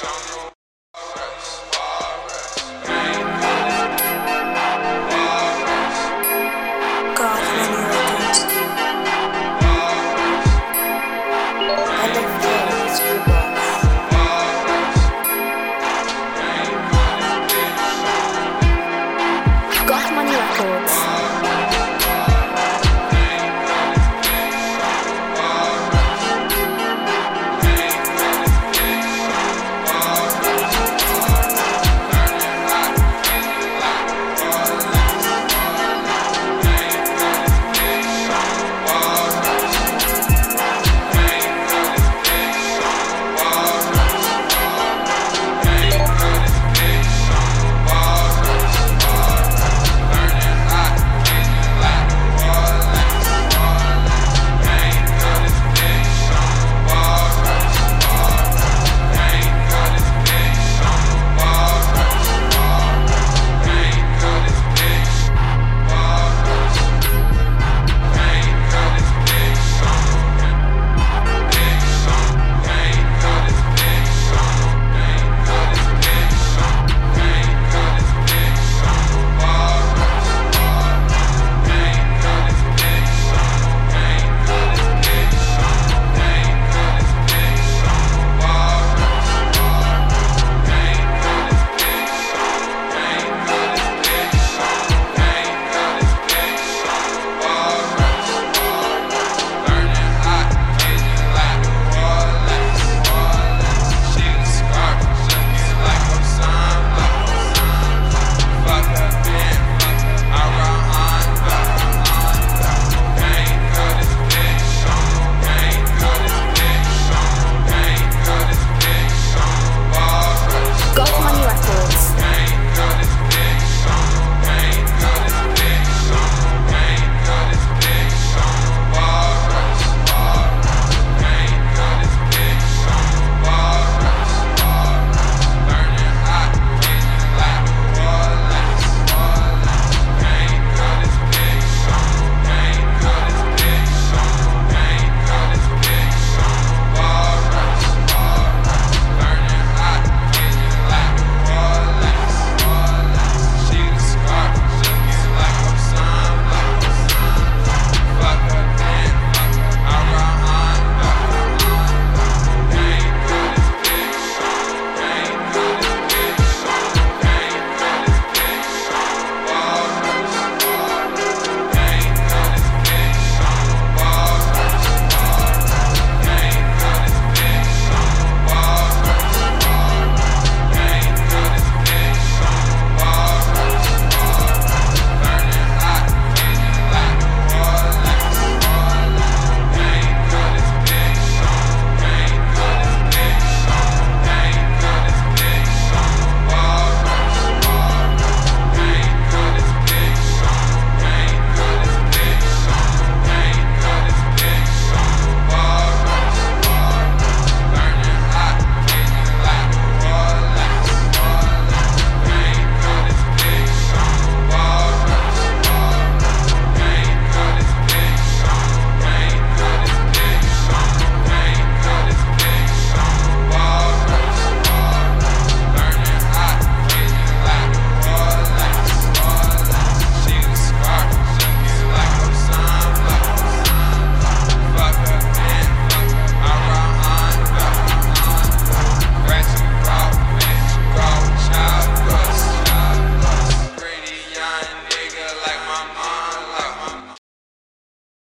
song.